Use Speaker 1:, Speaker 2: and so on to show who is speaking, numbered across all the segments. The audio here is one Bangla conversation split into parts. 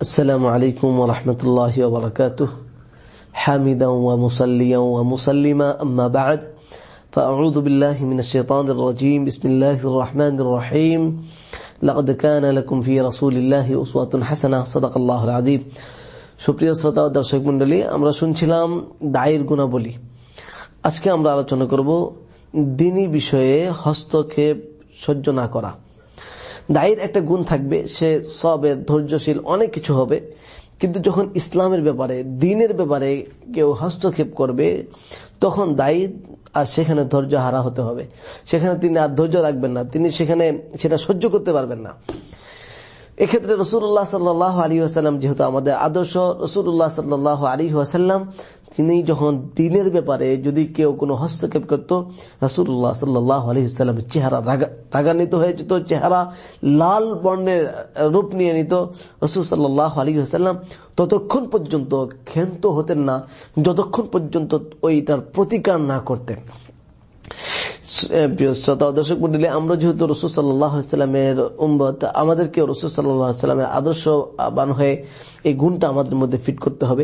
Speaker 1: السلام عليكم ورحمة الله وبركاته حامدا ومصليا ومسلما أما بعد فأعوذ بالله من الشيطان الرجيم بسم الله الرحمن الرحيم لقد كان لكم في رسول الله أسوة حسنة صدق الله العظيم সুপ্রিয় শ্রোতা ও দর্শক মন্ডলী আমরা শুনছিলাম দায়ের গুণাবলী আজকে আমরা আলোচনা করব দিনী বিষয়ে হস্তক্ষেপ সহ্য না করা দায়ের একটা গুণ থাকবে, সে সবের ধৈর্যশীল, অনেক কিছু হবে। কিন্তু যখন ইসলামের ব্যাপারে, দিনের ব্যাপারে কেউ হস্তক্ষেপ করবে, তখন দায়ী আর সেখানে ধৈর্য হারা হতে হবে। সেখানে তিনি আর ধৈর্য রাখবেন না, তিনি সেখানে সেটা সহ্য করতে পারবেন না। এক্ষেত্রে রসুল্লাহ সাল্লাহ আলী আসাল্লাম যেহেতু আমাদের আদর্শ, রসুল্লাহ সাল্লাহ আলী আসাল্লাম তিনি যখন দিনের ব্যাপারে যদি কেউ কোনো হস্তক্ষেপ করত রাসুল্লাহ সাল্লাহ আলী সাল্লামের চেহারা রাগান্বিত হয়ে যেত, চেহারা লাল বর্ণের রূপ নিয়ে নিত, রসুল সাল্লাহ আলী আসাল্লাম ততক্ষণ পর্যন্ত ক্ষান্ত হতেন না, যতক্ষণ পর্যন্ত ওইটার প্রতিকার না করতেন। শ্রোতা দর্শক মন্ডলী, আমরা যেহেতু রসুল সাল্লামের উম্বত আমাদেরকে রসুল সাল্লামের আদর্শ বান হয়ে এই গুণটা আমাদের মধ্যে ফিট করতে হবে।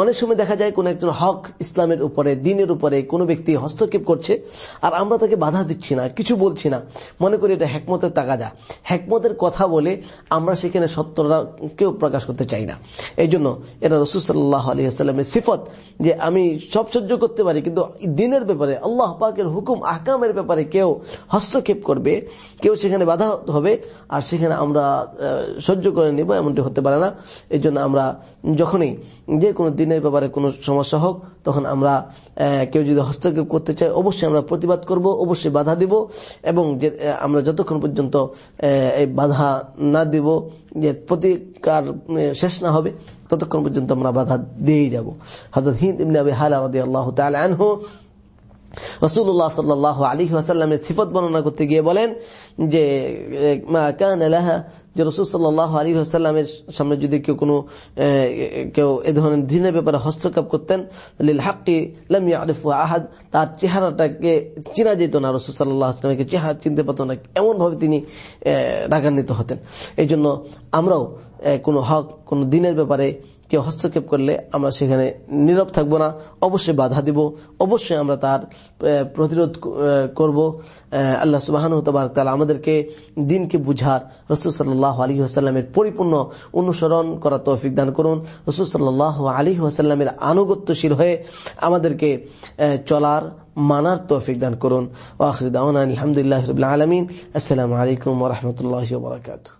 Speaker 1: অনেক সময় দেখা যায় কোন একজন হক ইসলামের উপরে, দিনের উপরে কোনো ব্যক্তি হস্তক্ষেপ করছে আর আমরা তাকে বাধা দিচ্ছি না, কিছু বলছি না। মনে করি এটা হ্যাকমতের তাকাজা হ্যাকমতের কথা বলে আমরা সেখানে সত্যটাকেও প্রকাশ করতে চাই না। এই জন্য এটা রসুল সাল্লাহ আলী আসসালামের সিফত যে আমি সব সহ্য করতে পারি, কিন্তু দিনের ব্যাপারে আল্লাহ পাকের হুকুম, আহকামের ব্যাপারে কেউ হস্তক্ষেপ করবে, কেউ সেখানে বাধা হবে, আর সেখানে আমরা সহ্য করে নিব, এমনটি হতে পারে না। এই আমরা যখনই যে কোনো দিনের ব্যাপারে কোনো সমস্যা হোক, তখন আমরা কেউ যদি হস্তক্ষেপ করতে চাই অবশ্যই আমরা প্রতিবাদ করব, অবশ্যই বাধা দিব, এবং আমরা যতক্ষণ পর্যন্ত এই বাধা না দিব, যে প্রতিকার শেষ না হবে, ততক্ষণ পর্যন্ত আমরা বাধা দিয়েই যাব। হজরত হিন্দ ইবনে আবি হালা রাদিয়াল্লাহু তাআলা আনহু আলী বর্ণনা করতে গিয়ে বলেন যে যে আলী সামনে যদি কেউ কোনো কেউ এ ধরনের দিনের ব্যাপারে হস্তক্ষেপ করতেন হাক্কি লামিয়া আরিফ আহাদ, তার চেহারাটাকে চিনা যেত না রসুল সাল্লাহ আসলামকে চেহারা চিনতে পারত না, এমনভাবে তিনি রাগান্বিত হতেন। এই জন্য আমরাও কোনো হক, কোনো দিনের ব্যাপারে কেউ হস্তক্ষেপ করলে আমরা সেখানে নীরব থাকব না, অবশ্যই বাধা দিব, অবশ্যই আমরা তার প্রতিরোধ করব। আল্লাহ সুবাহান তালা আমাদেরকে দিনকে বুঝার রসুল সাল্লাহ আলী আসাল্লামের পরিপূর্ণ অনুসরণ করা তৌফিক দান করুন। রসুল সাল্লাহ আলী আসাল্লামের আনুগত্যশীল হয়ে আমাদেরকে চলার, মানার তৌফিক দান করুন। আলহামদুলিল্লাহ আলমিন। আসসালামু আলাইকুম রহমতুল্লাহ বরাকাতু